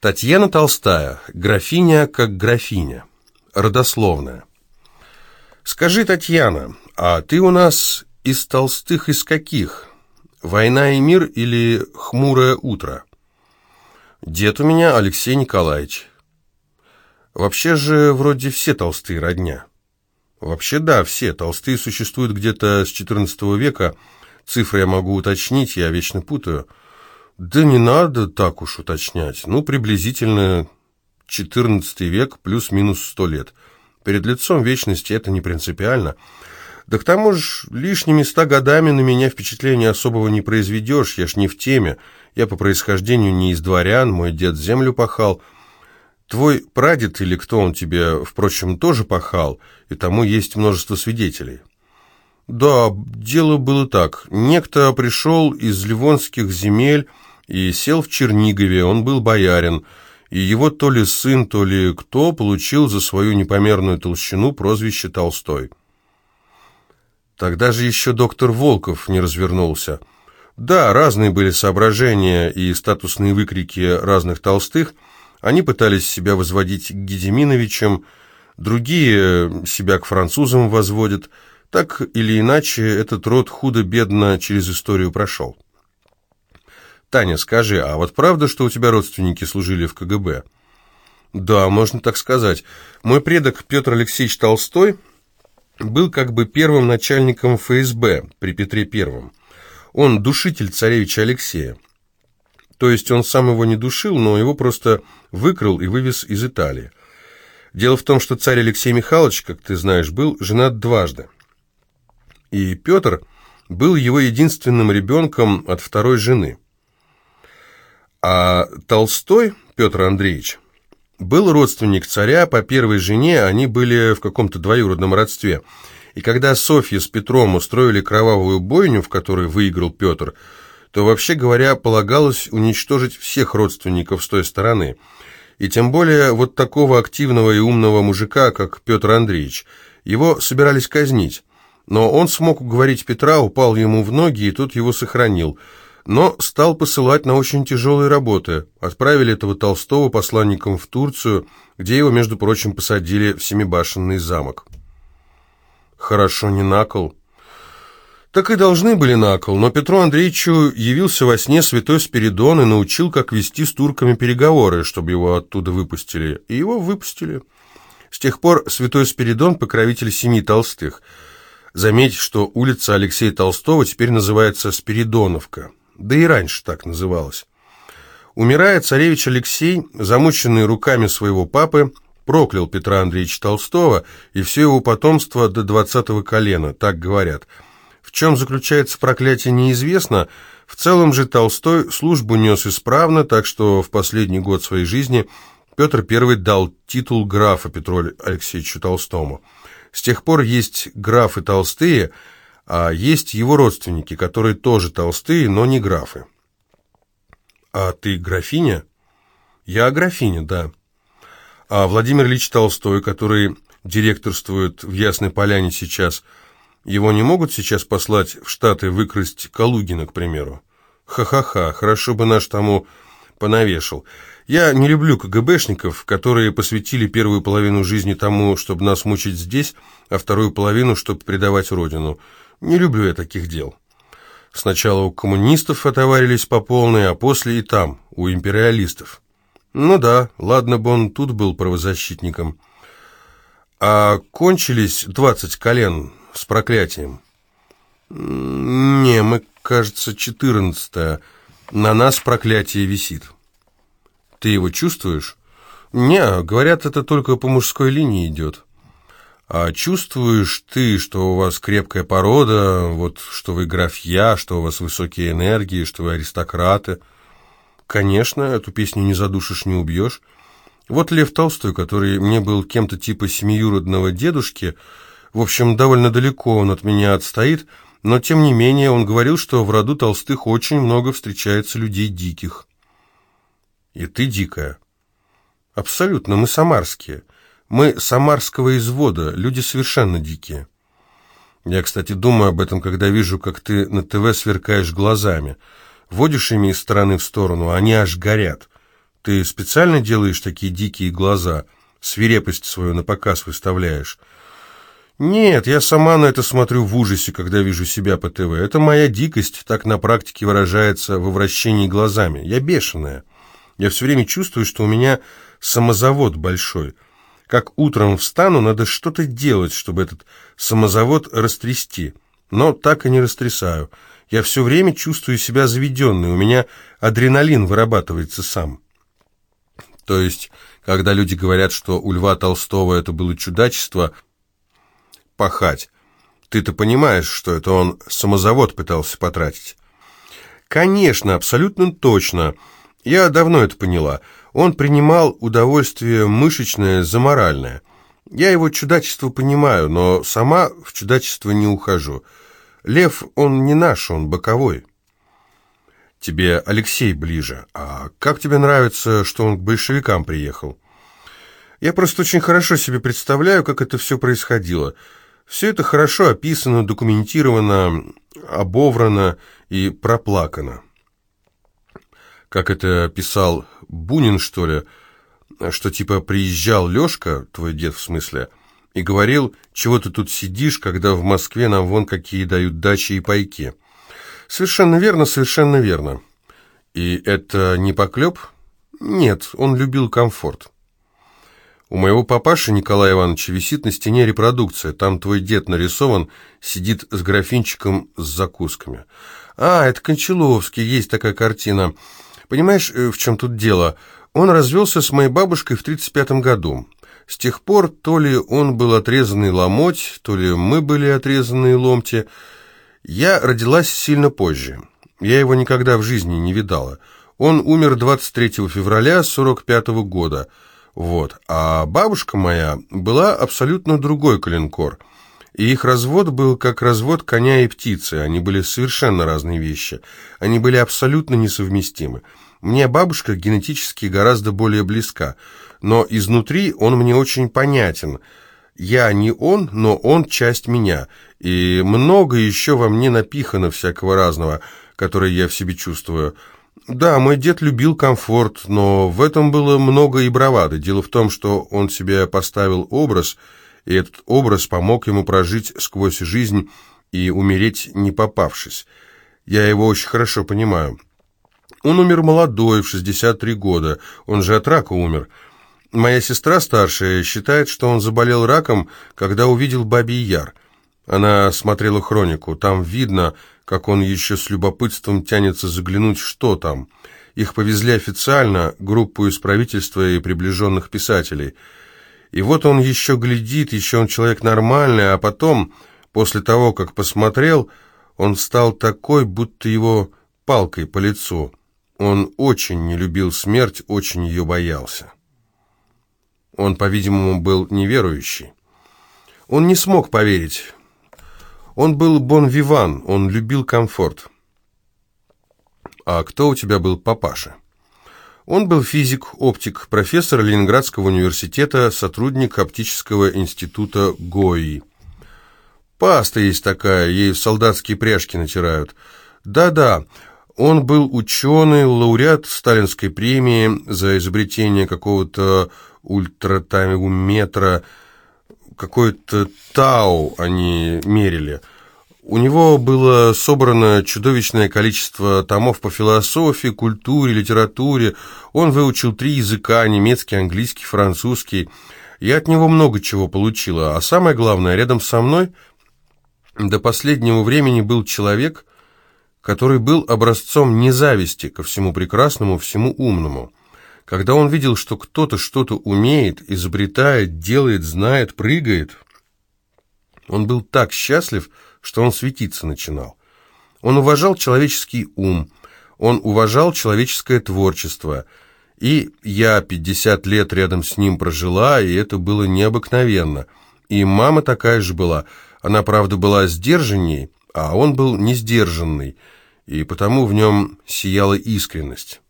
Татьяна Толстая, графиня как графиня, родословная. Скажи, Татьяна, а ты у нас из толстых из каких? Война и мир или хмурое утро? Дед у меня Алексей Николаевич. Вообще же вроде все толстые родня. Вообще да, все. Толстые существуют где-то с XIV века. Цифры я могу уточнить, я вечно путаю. Да не надо так уж уточнять. Ну, приблизительно 14 век плюс-минус 100 лет. Перед лицом вечности это не принципиально. Да к тому же лишними ста годами на меня впечатления особого не произведешь, я ж не в теме. Я по происхождению не из дворян, мой дед землю пахал. Твой прадед или кто он тебе, впрочем, тоже пахал, и тому есть множество свидетелей. Да, дело было так. Некто пришел из ливонских земель, и сел в Чернигове, он был боярин, и его то ли сын, то ли кто получил за свою непомерную толщину прозвище Толстой. Тогда же еще доктор Волков не развернулся. Да, разные были соображения и статусные выкрики разных толстых. Они пытались себя возводить к Гедеминовичам, другие себя к французам возводят. Так или иначе, этот род худо-бедно через историю прошел. «Таня, скажи, а вот правда, что у тебя родственники служили в КГБ?» «Да, можно так сказать. Мой предок Петр Алексеевич Толстой был как бы первым начальником ФСБ при Петре Первом. Он душитель царевича Алексея. То есть он сам его не душил, но его просто выкрал и вывез из Италии. Дело в том, что царь Алексей Михайлович, как ты знаешь, был женат дважды. И Петр был его единственным ребенком от второй жены – а Толстой Петр Андреевич был родственник царя, по первой жене они были в каком-то двоюродном родстве. И когда Софья с Петром устроили кровавую бойню, в которой выиграл Петр, то, вообще говоря, полагалось уничтожить всех родственников с той стороны. И тем более вот такого активного и умного мужика, как Петр Андреевич. Его собирались казнить. Но он смог уговорить Петра, упал ему в ноги, и тот его сохранил – но стал посылать на очень тяжелые работы. Отправили этого Толстого посланником в Турцию, где его, между прочим, посадили в Семибашенный замок. Хорошо, не на кол. Так и должны были на кол, но Петру Андреевичу явился во сне святой Спиридон и научил, как вести с турками переговоры, чтобы его оттуда выпустили. И его выпустили. С тех пор святой Спиридон – покровитель семи толстых. Заметь, что улица Алексея Толстого теперь называется Спиридоновка да и раньше так называлось. Умирая, царевич Алексей, замученный руками своего папы, проклял Петра Андреевича Толстого и все его потомство до двадцатого колена, так говорят. В чем заключается проклятие, неизвестно. В целом же Толстой службу нес исправно, так что в последний год своей жизни Петр I дал титул графа Петру Алексеевичу Толстому. С тех пор есть графы Толстые – а есть его родственники, которые тоже толстые, но не графы. А ты графиня? Я графиня, да. А Владимир Ильич Толстой, который директорствует в Ясной Поляне сейчас, его не могут сейчас послать в Штаты выкрасть Калугина, к примеру? Ха-ха-ха, хорошо бы наш тому понавешал. Я не люблю КГБшников, которые посвятили первую половину жизни тому, чтобы нас мучить здесь, а вторую половину, чтобы предавать родину. Не люблю я таких дел. Сначала у коммунистов отоварились по полной, а после и там, у империалистов. Ну да, ладно бы он тут был правозащитником. А кончились двадцать колен с проклятием. Не, мы, кажется, четырнадцатое. На нас проклятие висит. Ты его чувствуешь? Не, говорят, это только по мужской линии идет. А чувствуешь ты, что у вас крепкая порода, вот что вы графья, что у вас высокие энергии, что вы аристократы? Конечно, эту песню не задушишь, не убьешь. Вот Лев Толстой, который мне был кем-то типа семиюродного дедушки, в общем, довольно далеко он от меня отстоит, но тем не менее он говорил, что в роду Толстых очень много встречается людей диких. И ты дикая. Абсолютно, мы самарские. Мы самарского извода, люди совершенно дикие. Я, кстати, думаю об этом, когда вижу, как ты на ТВ сверкаешь глазами. Водишь ими из стороны в сторону, а они аж горят. Ты специально делаешь такие дикие глаза, свирепость свою на показ выставляешь?» «Нет, я сама на это смотрю в ужасе, когда вижу себя по ТВ. Это моя дикость, так на практике выражается во вращении глазами. Я бешеная. Я все время чувствую, что у меня самозавод большой. Как утром встану, надо что-то делать, чтобы этот самозавод растрясти. Но так и не растрясаю. Я все время чувствую себя заведенной, у меня адреналин вырабатывается сам». То есть, когда люди говорят, что у Льва Толстого это было чудачество – пахать. Ты-то понимаешь, что это он самозавод пытался потратить? Конечно, абсолютно точно. Я давно это поняла. Он принимал удовольствие мышечное за моральное. Я его чудачество понимаю, но сама в чудачество не ухожу. Лев, он не наш, он боковой. Тебе Алексей ближе. А как тебе нравится, что он к большевикам приехал? Я просто очень хорошо себе представляю, как это все происходило. Все это хорошо описано, документировано, обоврано и проплакано. Как это писал Бунин, что ли, что типа приезжал Лешка, твой дед в смысле, и говорил, чего ты тут сидишь, когда в Москве нам вон какие дают дачи и пайки. Совершенно верно, совершенно верно. И это не поклеп? Нет, он любил комфорт. У моего папаши Николая Ивановича висит на стене репродукция. Там твой дед нарисован, сидит с графинчиком с закусками. А, это Кончаловский, есть такая картина. Понимаешь, э, в чем тут дело? Он развелся с моей бабушкой в 35 году. С тех пор то ли он был отрезанный ломоть, то ли мы были отрезанные ломти. Я родилась сильно позже. Я его никогда в жизни не видала. Он умер 23 февраля 45 года. Вот. А бабушка моя была абсолютно другой коленкор. И их развод был как развод коня и птицы. Они были совершенно разные вещи. Они были абсолютно несовместимы. Мне бабушка генетически гораздо более близка, но изнутри он мне очень понятен. Я не он, но он часть меня, и много еще во мне напихано всякого разного, которое я в себе чувствую. Да, мой дед любил комфорт, но в этом было много и бравады. Дело в том, что он себе поставил образ, и этот образ помог ему прожить сквозь жизнь и умереть не попавшись. Я его очень хорошо понимаю. Он умер молодой, в 63 года, он же от рака умер. Моя сестра старшая считает, что он заболел раком, когда увидел Бабий Яр. Она смотрела хронику, там видно, как он еще с любопытством тянется заглянуть, что там. Их повезли официально, группу из правительства и приближенных писателей. И вот он еще глядит, еще он человек нормальный, а потом, после того, как посмотрел, он стал такой, будто его палкой по лицу. Он очень не любил смерть, очень ее боялся. Он, по-видимому, был неверующий. Он не смог поверить. Он был бон-виван, он любил комфорт. А кто у тебя был папаша? Он был физик, оптик, профессор Ленинградского университета, сотрудник оптического института ГОИ. Паста есть такая, ей солдатские пряжки натирают. Да-да, он был ученый, лауреат сталинской премии за изобретение какого-то ультратаймометра, какой-то тау они мерили. У него было собрано чудовищное количество томов по философии, культуре, литературе. Он выучил три языка – немецкий, английский, французский. Я от него много чего получила. А самое главное, рядом со мной до последнего времени был человек, который был образцом независти ко всему прекрасному, всему умному. Когда он видел, что кто-то что-то умеет, изобретает, делает, знает, прыгает, он был так счастлив, что он светиться начинал. Он уважал человеческий ум, он уважал человеческое творчество, и я 50 лет рядом с ним прожила, и это было необыкновенно. И мама такая же была, она, правда, была сдержанней, а он был не сдержанный, и потому в нем сияла искренность.